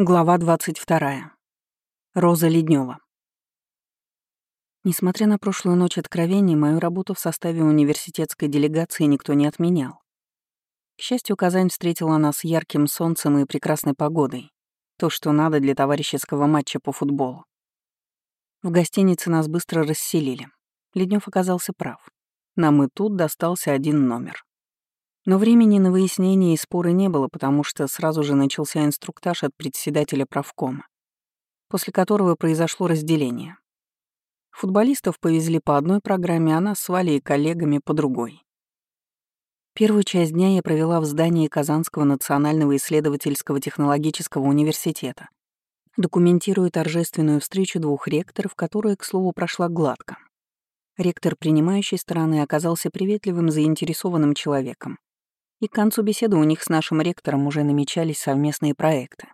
Глава 22. Роза Леднева. Несмотря на прошлую ночь откровений, мою работу в составе университетской делегации никто не отменял. К счастью, Казань встретила нас ярким солнцем и прекрасной погодой. То, что надо для товарищеского матча по футболу. В гостинице нас быстро расселили. Леднев оказался прав. Нам и тут достался один номер. Но времени на выяснение и споры не было, потому что сразу же начался инструктаж от председателя правкома, после которого произошло разделение. Футболистов повезли по одной программе, а нас с Валей и коллегами по другой. Первую часть дня я провела в здании Казанского национального исследовательского технологического университета, документируя торжественную встречу двух ректоров, которая, к слову, прошла гладко. Ректор принимающей стороны оказался приветливым, заинтересованным человеком, и к концу беседы у них с нашим ректором уже намечались совместные проекты.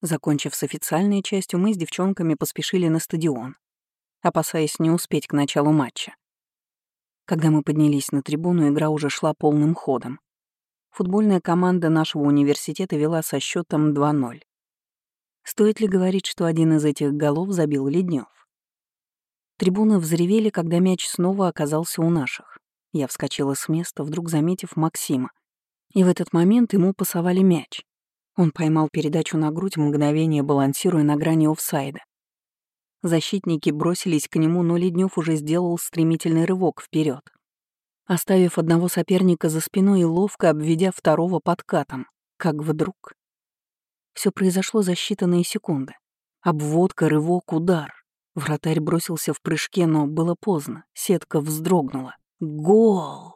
Закончив с официальной частью, мы с девчонками поспешили на стадион, опасаясь не успеть к началу матча. Когда мы поднялись на трибуну, игра уже шла полным ходом. Футбольная команда нашего университета вела со счетом 2-0. Стоит ли говорить, что один из этих голов забил Леднев? Трибуны взревели, когда мяч снова оказался у наших. Я вскочила с места, вдруг заметив Максима. И в этот момент ему пасовали мяч. Он поймал передачу на грудь, мгновение балансируя на грани офсайда. Защитники бросились к нему, но Леднев уже сделал стремительный рывок вперед, оставив одного соперника за спиной и ловко обведя второго подкатом, как вдруг. Все произошло за считанные секунды. Обводка, рывок, удар. Вратарь бросился в прыжке, но было поздно, сетка вздрогнула. Гол!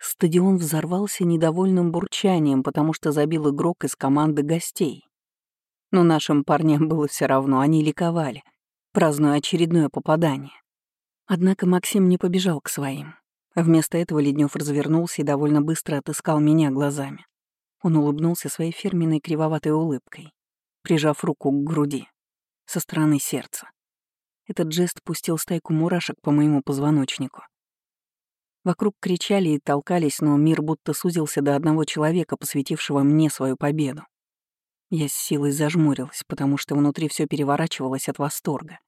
Стадион взорвался недовольным бурчанием, потому что забил игрок из команды гостей. Но нашим парням было все равно, они ликовали, празднуя очередное попадание. Однако Максим не побежал к своим. Вместо этого Леднев развернулся и довольно быстро отыскал меня глазами. Он улыбнулся своей фирменной кривоватой улыбкой, прижав руку к груди, со стороны сердца. Этот жест пустил стайку мурашек по моему позвоночнику. Вокруг кричали и толкались, но мир будто сузился до одного человека, посвятившего мне свою победу. Я с силой зажмурилась, потому что внутри все переворачивалось от восторга.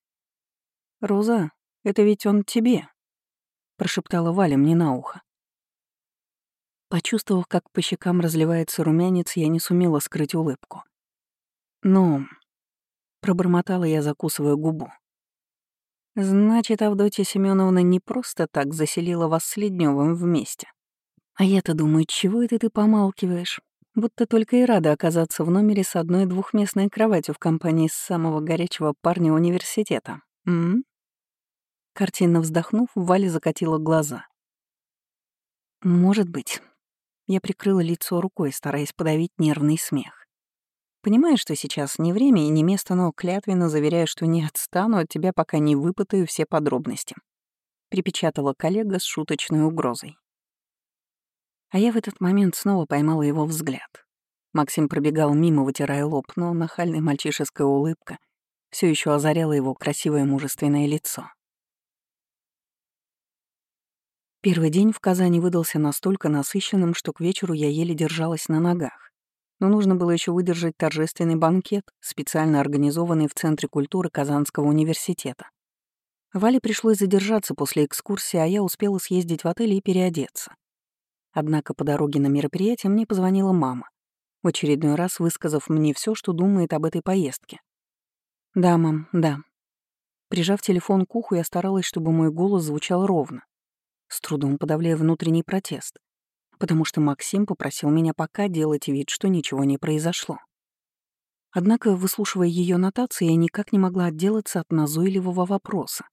«Роза, это ведь он тебе», — прошептала Валя мне на ухо. Почувствовав, как по щекам разливается румянец, я не сумела скрыть улыбку. «Ну...» — пробормотала я, закусывая губу. Значит, Авдотья Семеновна не просто так заселила вас с Ледневым вместе. А я-то думаю, чего это ты помалкиваешь? Будто только и рада оказаться в номере с одной двухместной кроватью в компании самого горячего парня университета. М? Картинно вздохнув, Валя закатила глаза. Может быть. Я прикрыла лицо рукой, стараясь подавить нервный смех. Понимаю, что сейчас не время и не место, но клятвенно заверяю, что не отстану от тебя, пока не выпытаю все подробности. Припечатала коллега с шуточной угрозой. А я в этот момент снова поймала его взгляд. Максим пробегал мимо, вытирая лоб, но нахальная мальчишеская улыбка все еще озаряла его красивое мужественное лицо. Первый день в Казани выдался настолько насыщенным, что к вечеру я еле держалась на ногах но нужно было еще выдержать торжественный банкет, специально организованный в Центре культуры Казанского университета. Вале пришлось задержаться после экскурсии, а я успела съездить в отель и переодеться. Однако по дороге на мероприятие мне позвонила мама, в очередной раз высказав мне все, что думает об этой поездке. «Да, мам, да». Прижав телефон к уху, я старалась, чтобы мой голос звучал ровно, с трудом подавляя внутренний протест потому что Максим попросил меня пока делать вид, что ничего не произошло. Однако, выслушивая ее нотации, я никак не могла отделаться от назойливого вопроса.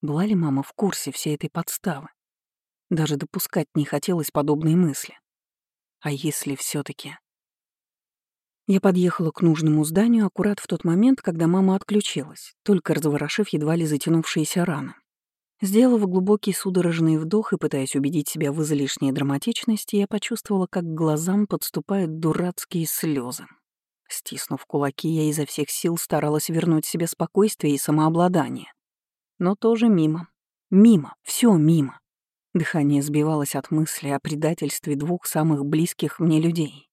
Была ли мама в курсе всей этой подставы? Даже допускать не хотелось подобной мысли. А если все таки Я подъехала к нужному зданию аккурат в тот момент, когда мама отключилась, только разворошив едва ли затянувшиеся раны. Сделав глубокий судорожный вдох и пытаясь убедить себя в излишней драматичности, я почувствовала, как к глазам подступают дурацкие слезы. Стиснув кулаки, я изо всех сил старалась вернуть себе спокойствие и самообладание. Но тоже мимо. Мимо. все мимо. Дыхание сбивалось от мысли о предательстве двух самых близких мне людей.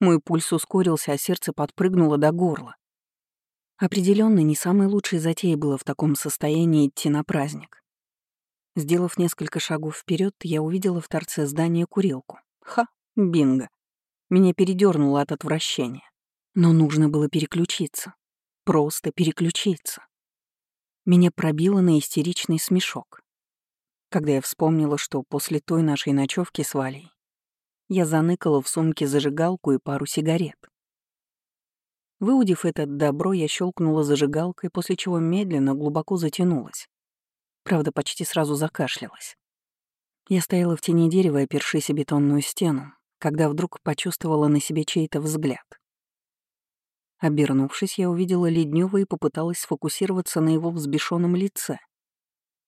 Мой пульс ускорился, а сердце подпрыгнуло до горла. Определенно не самой лучшей затеей было в таком состоянии идти на праздник. Сделав несколько шагов вперед, я увидела в торце здания курилку. Ха, бинго. Меня передернуло от отвращения. Но нужно было переключиться. Просто переключиться. Меня пробило на истеричный смешок. Когда я вспомнила, что после той нашей ночевки с Валей я заныкала в сумке зажигалку и пару сигарет. Выудив это добро, я щелкнула зажигалкой, после чего медленно, глубоко затянулась. Правда, почти сразу закашлялась. Я стояла в тени дерева, опершись о бетонную стену, когда вдруг почувствовала на себе чей-то взгляд. Обернувшись, я увидела Леднева и попыталась сфокусироваться на его взбешенном лице.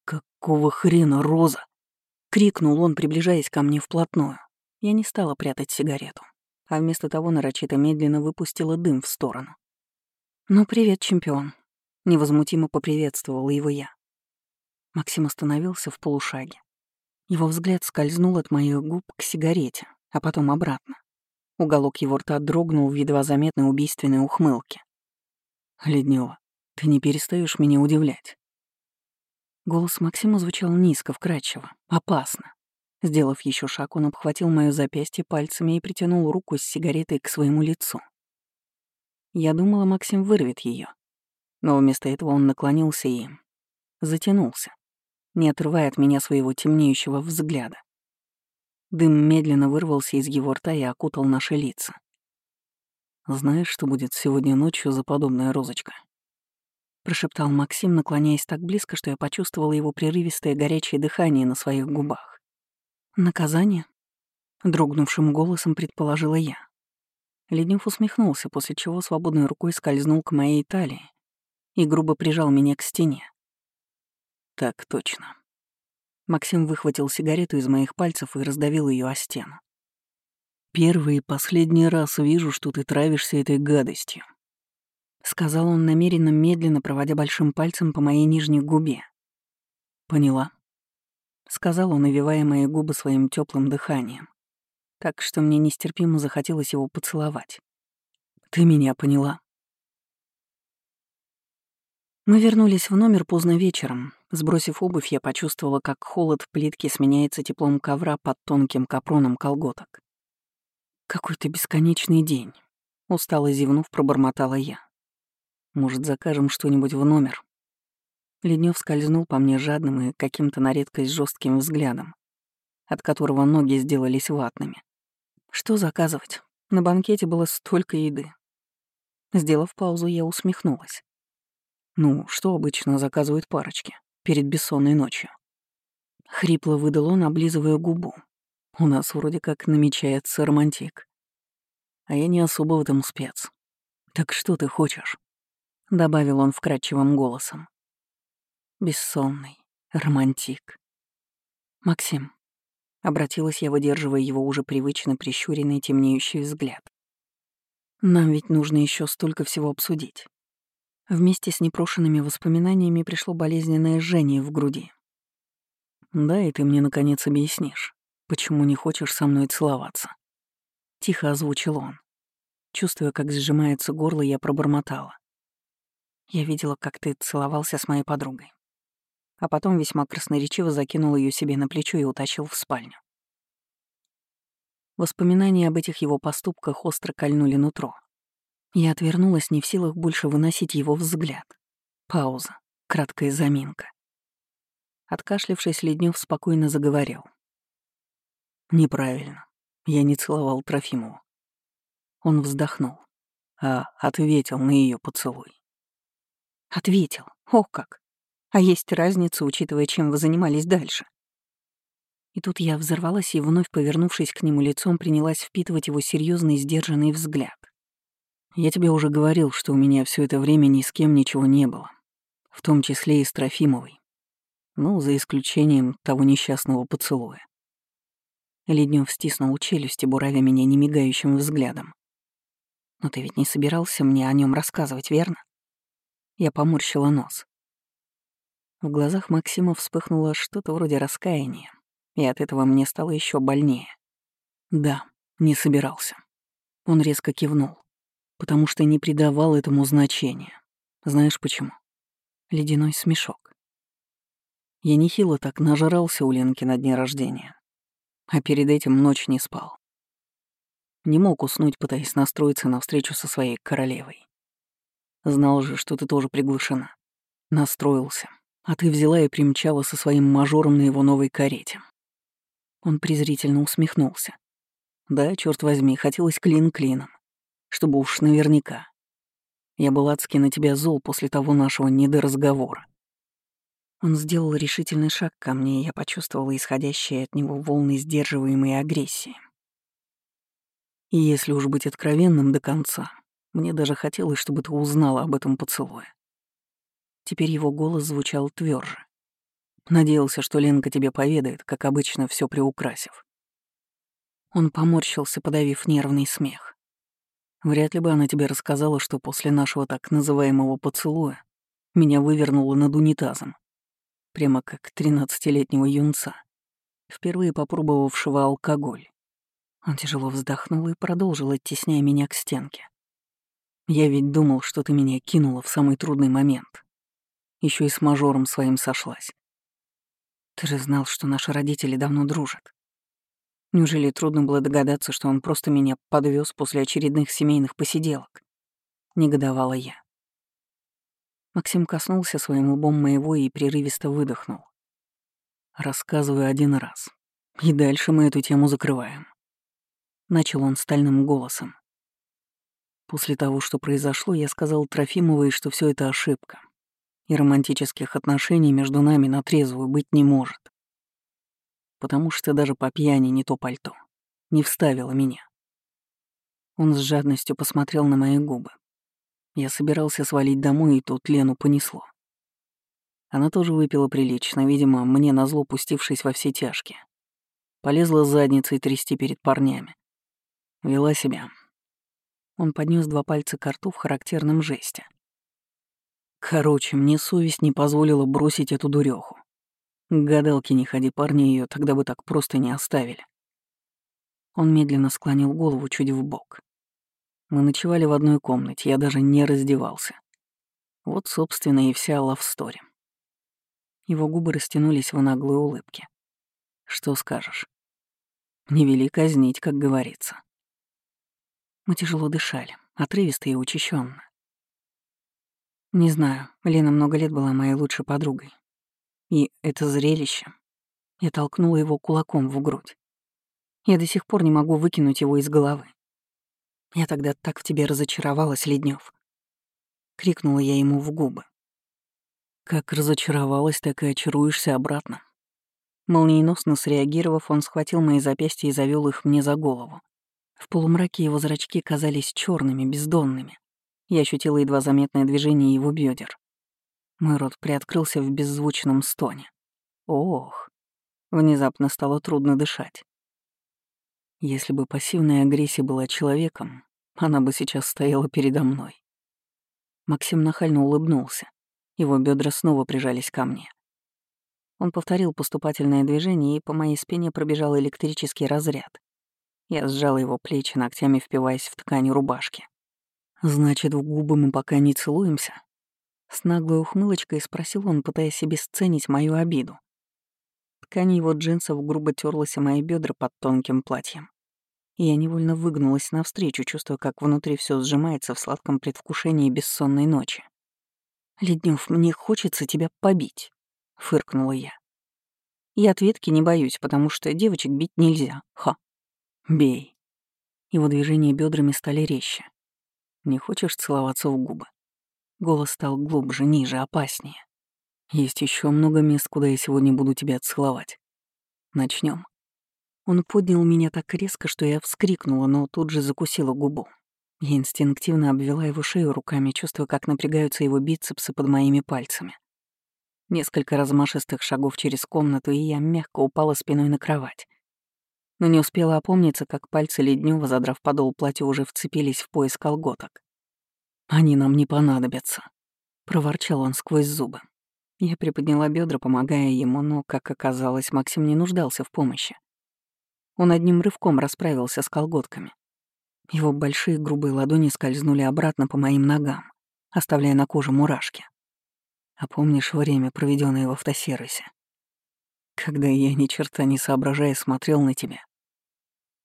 «Какого хрена, Роза?» — крикнул он, приближаясь ко мне вплотную. Я не стала прятать сигарету, а вместо того нарочито медленно выпустила дым в сторону. «Ну, привет, чемпион», — невозмутимо поприветствовала его я. Максим остановился в полушаге. Его взгляд скользнул от моих губ к сигарете, а потом обратно. Уголок его рта дрогнул в едва заметной убийственной ухмылке. «Леднева, ты не перестаешь меня удивлять». Голос Максима звучал низко, вкрадчиво, опасно. Сделав еще шаг, он обхватил моё запястье пальцами и притянул руку с сигаретой к своему лицу. Я думала, Максим вырвет ее, но вместо этого он наклонился и затянулся, не отрывая от меня своего темнеющего взгляда. Дым медленно вырвался из его рта и окутал наши лица. «Знаешь, что будет сегодня ночью за подобная розочка?» Прошептал Максим, наклоняясь так близко, что я почувствовала его прерывистое горячее дыхание на своих губах. «Наказание?» — дрогнувшим голосом предположила я. Леднев усмехнулся, после чего свободной рукой скользнул к моей талии и грубо прижал меня к стене. «Так точно», Максим выхватил сигарету из моих пальцев и раздавил ее о стену. «Первый и последний раз вижу, что ты травишься этой гадостью», — сказал он намеренно медленно, проводя большим пальцем по моей нижней губе. «Поняла», — сказал он, навивая мои губы своим теплым дыханием, так что мне нестерпимо захотелось его поцеловать. «Ты меня поняла?» Мы вернулись в номер поздно вечером. Сбросив обувь, я почувствовала, как холод в плитке сменяется теплом ковра под тонким капроном колготок. «Какой-то бесконечный день», — устало зевнув, пробормотала я. «Может, закажем что-нибудь в номер?» Леднев скользнул по мне жадным и каким-то на редкость жестким взглядом, от которого ноги сделались ватными. «Что заказывать? На банкете было столько еды». Сделав паузу, я усмехнулась. Ну, что обычно заказывают парочки перед бессонной ночью? Хрипло выдал он, облизывая губу. У нас вроде как намечается романтик. А я не особо в этом спец. Так что ты хочешь? Добавил он вкрадчивым голосом. Бессонный, романтик. Максим. Обратилась я, выдерживая его уже привычно прищуренный темнеющий взгляд. Нам ведь нужно еще столько всего обсудить. Вместе с непрошенными воспоминаниями пришло болезненное жжение в груди. «Да, и ты мне наконец объяснишь, почему не хочешь со мной целоваться?» Тихо озвучил он. Чувствуя, как сжимается горло, я пробормотала. Я видела, как ты целовался с моей подругой. А потом весьма красноречиво закинул ее себе на плечо и утащил в спальню. Воспоминания об этих его поступках остро кольнули нутро. Я отвернулась, не в силах больше выносить его взгляд. Пауза. Краткая заминка. Откашлившись, Леднев спокойно заговорил. «Неправильно. Я не целовал Трофимову». Он вздохнул, а ответил на ее поцелуй. «Ответил? О как! А есть разница, учитывая, чем вы занимались дальше?» И тут я взорвалась и, вновь повернувшись к нему лицом, принялась впитывать его серьезный сдержанный взгляд. Я тебе уже говорил, что у меня все это время ни с кем ничего не было, в том числе и с Трофимовой. Ну, за исключением того несчастного поцелуя. Леднев стиснул челюсти, буравя меня немигающим взглядом. «Но ты ведь не собирался мне о нем рассказывать, верно?» Я поморщила нос. В глазах Максима вспыхнуло что-то вроде раскаяния, и от этого мне стало еще больнее. Да, не собирался. Он резко кивнул, потому что не придавал этому значения. Знаешь почему? Ледяной смешок. Я нехило так нажрался у Ленки на дне рождения, а перед этим ночь не спал. Не мог уснуть, пытаясь настроиться на встречу со своей королевой. Знал же, что ты тоже приглушена. Настроился, а ты взяла и примчала со своим мажором на его новой карете. Он презрительно усмехнулся. Да, черт возьми, хотелось клин клином, чтобы уж наверняка. Я был адски на тебя зол после того нашего недоразговора. Он сделал решительный шаг ко мне, и я почувствовала исходящие от него волны сдерживаемой агрессии. И если уж быть откровенным до конца, мне даже хотелось, чтобы ты узнала об этом поцелуе. Теперь его голос звучал тверже. Надеялся, что Ленка тебе поведает, как обычно, все приукрасив. Он поморщился, подавив нервный смех. Вряд ли бы она тебе рассказала, что после нашего так называемого поцелуя меня вывернуло над унитазом. Прямо как тринадцатилетнего юнца, впервые попробовавшего алкоголь. Он тяжело вздохнул и продолжил, оттесняя меня к стенке. «Я ведь думал, что ты меня кинула в самый трудный момент. Еще и с мажором своим сошлась. Ты же знал, что наши родители давно дружат. Неужели трудно было догадаться, что он просто меня подвез после очередных семейных посиделок? Негодовала я. Максим коснулся своим лбом моего и прерывисто выдохнул. Рассказываю один раз. И дальше мы эту тему закрываем. Начал он стальным голосом. После того, что произошло, я сказал Трофимовой, что все это ошибка, и романтических отношений между нами на трезвую быть не может. Потому что даже по пьяни не то пальто. Не вставило меня. Он с жадностью посмотрел на мои губы. Я собирался свалить домой, и тут Лену понесло. Она тоже выпила прилично, видимо, мне назло пустившись во все тяжкие. Полезла с задницей трясти перед парнями. Вела себя. Он поднес два пальца к рту в характерном жесте. Короче, мне совесть не позволила бросить эту дуреху. К не ходи, парни ее тогда бы так просто не оставили. Он медленно склонил голову чуть в бок. Мы ночевали в одной комнате, я даже не раздевался. Вот, собственно, и вся лавстори. Его губы растянулись в наглой улыбке. Что скажешь? Не вели казнить, как говорится. Мы тяжело дышали, отрывисто и учащенно. Не знаю, Лена много лет была моей лучшей подругой. И это зрелище. Я толкнула его кулаком в грудь. Я до сих пор не могу выкинуть его из головы. Я тогда так в тебе разочаровалась, Леднев. Крикнула я ему в губы. Как разочаровалась, так и очаруешься обратно. Молниеносно среагировав, он схватил мои запястья и завел их мне за голову. В полумраке его зрачки казались черными, бездонными. Я ощутила едва заметное движение его бедер. Мой рот приоткрылся в беззвучном стоне. Ох, внезапно стало трудно дышать. Если бы пассивная агрессия была человеком, она бы сейчас стояла передо мной. Максим нахально улыбнулся. Его бедра снова прижались ко мне. Он повторил поступательное движение, и по моей спине пробежал электрический разряд. Я сжала его плечи, ногтями впиваясь в ткань рубашки. «Значит, в губы мы пока не целуемся?» С наглой ухмылочкой спросил он, пытаясь обесценить мою обиду. Ткань его джинсов грубо терлась о мои бедра под тонким платьем. И я невольно выгнулась навстречу, чувствуя, как внутри все сжимается в сладком предвкушении бессонной ночи. «Леднев, мне хочется тебя побить», — фыркнула я. И ответки не боюсь, потому что девочек бить нельзя. Ха. «Бей». Его движения бедрами стали резче. «Не хочешь целоваться в губы?» Голос стал глубже, ниже, опаснее. «Есть еще много мест, куда я сегодня буду тебя целовать. Начнем. Он поднял меня так резко, что я вскрикнула, но тут же закусила губу. Я инстинктивно обвела его шею руками, чувствуя, как напрягаются его бицепсы под моими пальцами. Несколько размашистых шагов через комнату, и я мягко упала спиной на кровать но не успела опомниться, как пальцы Леднева, задрав подол платья, уже вцепились в пояс колготок. «Они нам не понадобятся», — проворчал он сквозь зубы. Я приподняла бедра, помогая ему, но, как оказалось, Максим не нуждался в помощи. Он одним рывком расправился с колготками. Его большие грубые ладони скользнули обратно по моим ногам, оставляя на коже мурашки. А помнишь время, проведенное в автосервисе? Когда я ни черта не соображая смотрел на тебя.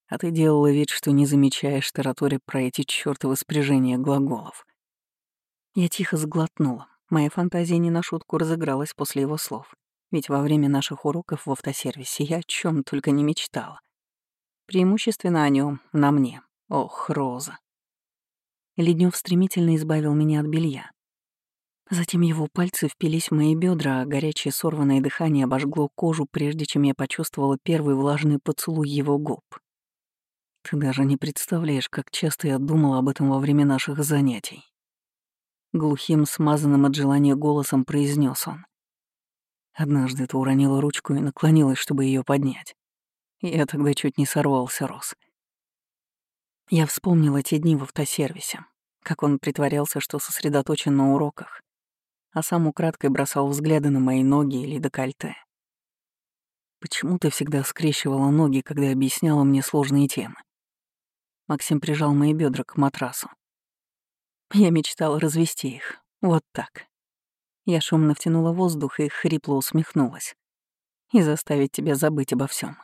А ты делала вид, что не замечаешь тараторе про эти чёртовы спряжения глаголов. Я тихо сглотнула. Моя фантазия не на шутку разыгралась после его слов. Ведь во время наших уроков в автосервисе я о чем только не мечтала. Преимущественно о нем, на мне. Ох, Роза. Леднев стремительно избавил меня от белья. Затем его пальцы впились в мои бедра, а горячее сорванное дыхание обожгло кожу, прежде чем я почувствовала первый влажный поцелуй его губ. Ты даже не представляешь, как часто я думала об этом во время наших занятий. Глухим, смазанным от желания голосом произнес он. Однажды ты уронила ручку и наклонилась, чтобы ее поднять. Я тогда чуть не сорвался, Рос. Я вспомнила те дни в автосервисе, как он притворялся, что сосредоточен на уроках, а сам украдкой бросал взгляды на мои ноги или декольте. Почему ты всегда скрещивала ноги, когда объясняла мне сложные темы? Максим прижал мои бедра к матрасу. Я мечтала развести их. Вот так. Я шумно втянула воздух и хрипло усмехнулась. И заставить тебя забыть обо всем.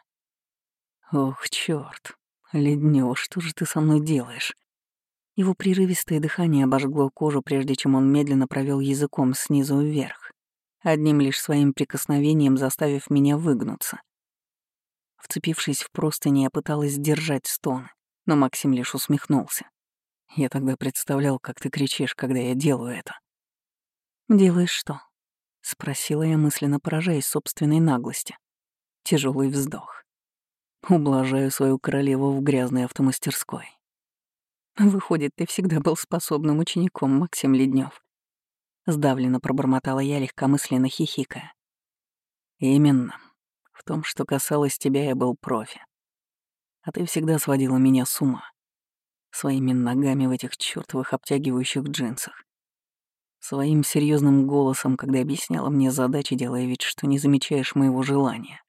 Ох, черт, Леднева, что же ты со мной делаешь? Его прерывистое дыхание обожгло кожу, прежде чем он медленно провел языком снизу вверх, одним лишь своим прикосновением заставив меня выгнуться. Вцепившись в простыни, я пыталась сдержать стон, но Максим лишь усмехнулся. Я тогда представлял, как ты кричишь, когда я делаю это. «Делаешь что?» — спросила я, мысленно поражаясь собственной наглости. Тяжелый вздох. Ублажаю свою королеву в грязной автомастерской. Выходит, ты всегда был способным учеником, Максим Леднев. Сдавленно пробормотала я, легкомысленно хихикая. Именно. В том, что касалось тебя, я был профи. А ты всегда сводила меня с ума. Своими ногами в этих чёртовых обтягивающих джинсах. Своим серьезным голосом, когда объясняла мне задачи, делая вид, что не замечаешь моего желания.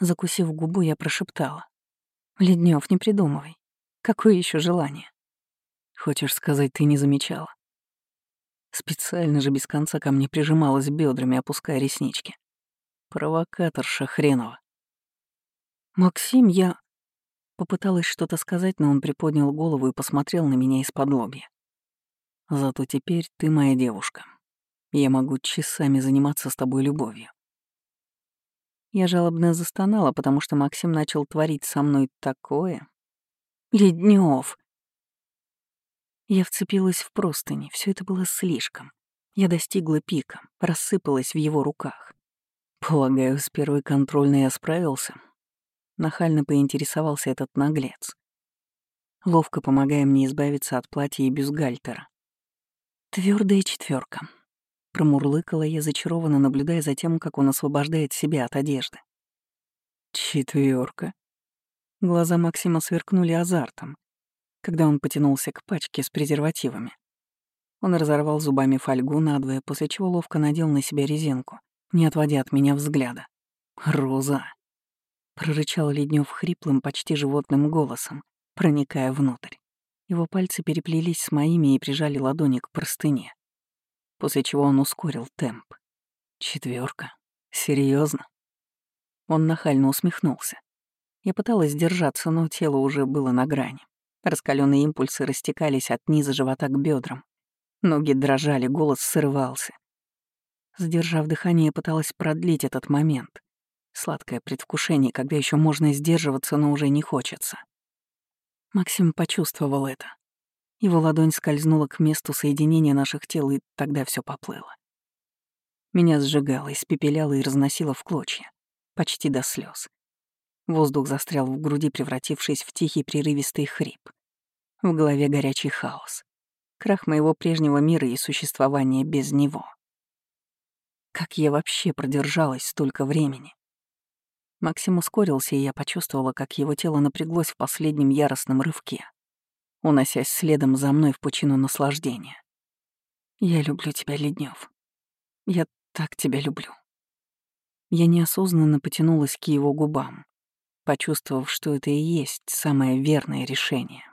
Закусив губу, я прошептала. «Леднев, не придумывай. Какое еще желание? Хочешь сказать, ты не замечала? Специально же без конца ко мне прижималась бедрами, опуская реснички. Провокаторша хренова. «Максим, я...» Попыталась что-то сказать, но он приподнял голову и посмотрел на меня из-под лобья. «Зато теперь ты моя девушка. Я могу часами заниматься с тобой любовью». Я жалобно застонала, потому что Максим начал творить со мной такое, Леднев. Я вцепилась в простыни, все это было слишком. Я достигла пика, рассыпалась в его руках. Полагаю, с первой контрольной я справился. Нахально поинтересовался этот наглец. Ловко помогая мне избавиться от платья и бюстгальтера. Твердая четверка. Промурлыкала я зачарованно, наблюдая за тем, как он освобождает себя от одежды. Четверка. Глаза Максима сверкнули азартом, когда он потянулся к пачке с презервативами. Он разорвал зубами фольгу надвое, после чего ловко надел на себя резинку, не отводя от меня взгляда. «Роза!» — прорычал Леднев хриплым, почти животным голосом, проникая внутрь. Его пальцы переплелись с моими и прижали ладони к простыне, после чего он ускорил темп. Четверка. Серьезно? Он нахально усмехнулся. Я пыталась держаться, но тело уже было на грани. Раскаленные импульсы растекались от низа живота к бедрам. Ноги дрожали, голос срывался. Сдержав дыхание, пыталась продлить этот момент. Сладкое предвкушение, когда еще можно сдерживаться, но уже не хочется. Максим почувствовал это. Его ладонь скользнула к месту соединения наших тел, и тогда все поплыло. Меня сжигало, испепеляло и разносило в клочья, почти до слез. Воздух застрял в груди, превратившись в тихий прерывистый хрип. В голове горячий хаос. Крах моего прежнего мира и существования без него. Как я вообще продержалась столько времени? Максим ускорился, и я почувствовала, как его тело напряглось в последнем яростном рывке, уносясь следом за мной в пучину наслаждения. «Я люблю тебя, Леднев. Я так тебя люблю». Я неосознанно потянулась к его губам, почувствовав, что это и есть самое верное решение.